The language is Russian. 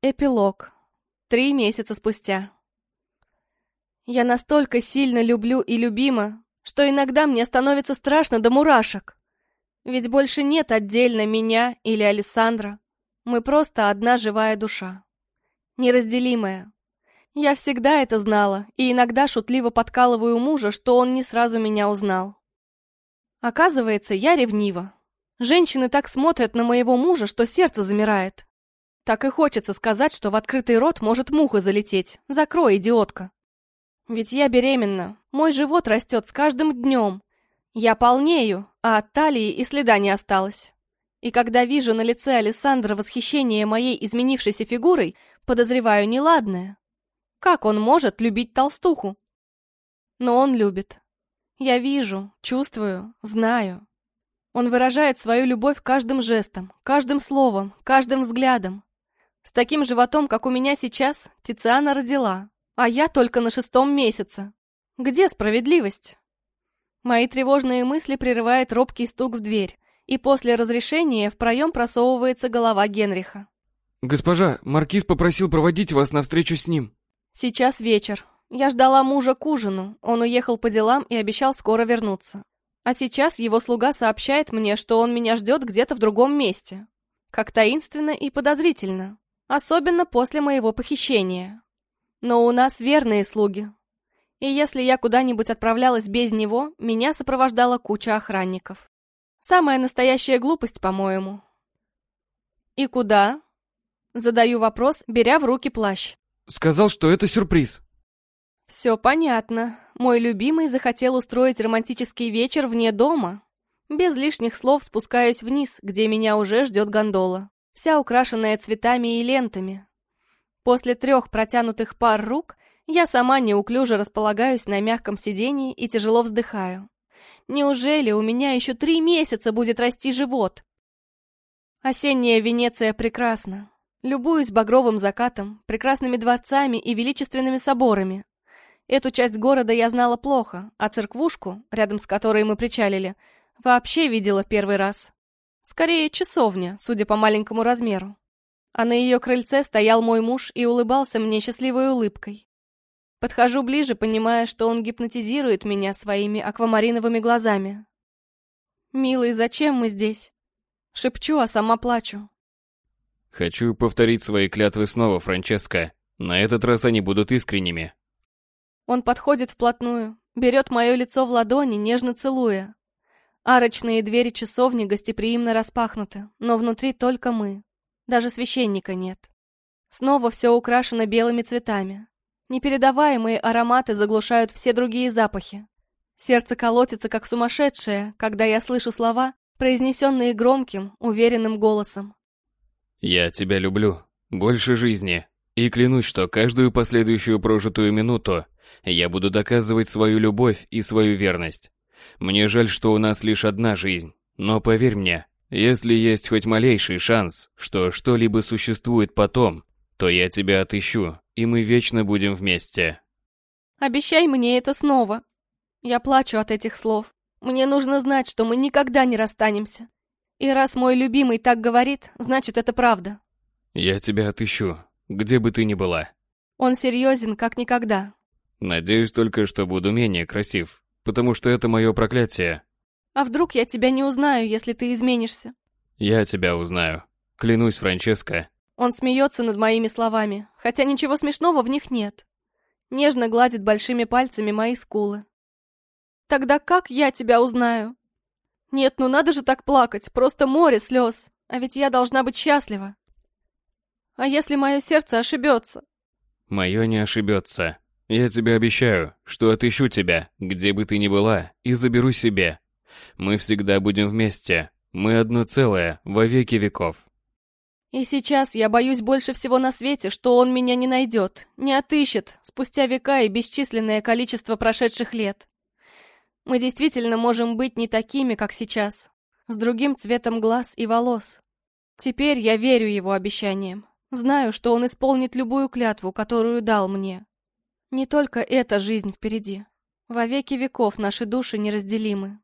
Эпилог. Три месяца спустя. Я настолько сильно люблю и любима, что иногда мне становится страшно до мурашек. Ведь больше нет отдельно меня или Александра. Мы просто одна живая душа. Неразделимая. Я всегда это знала, и иногда шутливо подкалываю мужа, что он не сразу меня узнал. Оказывается, я ревнива. Женщины так смотрят на моего мужа, что сердце замирает. Так и хочется сказать, что в открытый рот может муха залететь. Закрой, идиотка. Ведь я беременна. Мой живот растет с каждым днем. Я полнею, а от талии и следа не осталось. И когда вижу на лице Александра восхищение моей изменившейся фигурой, подозреваю неладное. Как он может любить толстуху? Но он любит. Я вижу, чувствую, знаю. Он выражает свою любовь каждым жестом, каждым словом, каждым взглядом. С таким животом, как у меня сейчас, Тициана родила, а я только на шестом месяце. Где справедливость? Мои тревожные мысли прерывает робкий стук в дверь, и после разрешения в проем просовывается голова Генриха. «Госпожа, Маркиз попросил проводить вас на встречу с ним». Сейчас вечер. Я ждала мужа к ужину, он уехал по делам и обещал скоро вернуться. А сейчас его слуга сообщает мне, что он меня ждет где-то в другом месте. Как таинственно и подозрительно. Особенно после моего похищения. Но у нас верные слуги. И если я куда-нибудь отправлялась без него, меня сопровождала куча охранников. Самая настоящая глупость, по-моему. «И куда?» Задаю вопрос, беря в руки плащ. Сказал, что это сюрприз. Все понятно. Мой любимый захотел устроить романтический вечер вне дома. Без лишних слов спускаюсь вниз, где меня уже ждет гондола вся украшенная цветами и лентами. После трех протянутых пар рук я сама неуклюже располагаюсь на мягком сидении и тяжело вздыхаю. Неужели у меня еще три месяца будет расти живот? Осенняя Венеция прекрасна. Любуюсь багровым закатом, прекрасными дворцами и величественными соборами. Эту часть города я знала плохо, а церквушку, рядом с которой мы причалили, вообще видела первый раз. Скорее, часовня, судя по маленькому размеру. А на ее крыльце стоял мой муж и улыбался мне счастливой улыбкой. Подхожу ближе, понимая, что он гипнотизирует меня своими аквамариновыми глазами. «Милый, зачем мы здесь?» Шепчу, а сама плачу. «Хочу повторить свои клятвы снова, Франческа. На этот раз они будут искренними». Он подходит вплотную, берет мое лицо в ладони, нежно целуя, Арочные двери часовни гостеприимно распахнуты, но внутри только мы. Даже священника нет. Снова все украшено белыми цветами. Непередаваемые ароматы заглушают все другие запахи. Сердце колотится, как сумасшедшее, когда я слышу слова, произнесенные громким, уверенным голосом. «Я тебя люблю. Больше жизни. И клянусь, что каждую последующую прожитую минуту я буду доказывать свою любовь и свою верность. Мне жаль, что у нас лишь одна жизнь, но поверь мне, если есть хоть малейший шанс, что что-либо существует потом, то я тебя отыщу, и мы вечно будем вместе. Обещай мне это снова. Я плачу от этих слов. Мне нужно знать, что мы никогда не расстанемся. И раз мой любимый так говорит, значит это правда. Я тебя отыщу, где бы ты ни была. Он серьезен, как никогда. Надеюсь только, что буду менее красив, потому что это мое проклятие. А вдруг я тебя не узнаю, если ты изменишься? Я тебя узнаю. Клянусь, Франческа. Он смеется над моими словами, хотя ничего смешного в них нет. Нежно гладит большими пальцами мои скулы. Тогда как я тебя узнаю? Нет, ну надо же так плакать, просто море слез. А ведь я должна быть счастлива. А если мое сердце ошибется? Мое не ошибется. Я тебе обещаю, что отыщу тебя, где бы ты ни была, и заберу себе. Мы всегда будем вместе. Мы одно целое, во веки веков. И сейчас я боюсь больше всего на свете, что он меня не найдет, не отыщет, спустя века и бесчисленное количество прошедших лет. Мы действительно можем быть не такими, как сейчас, с другим цветом глаз и волос. Теперь я верю его обещаниям. Знаю, что он исполнит любую клятву, которую дал мне. Не только эта жизнь впереди. Во веки веков наши души неразделимы.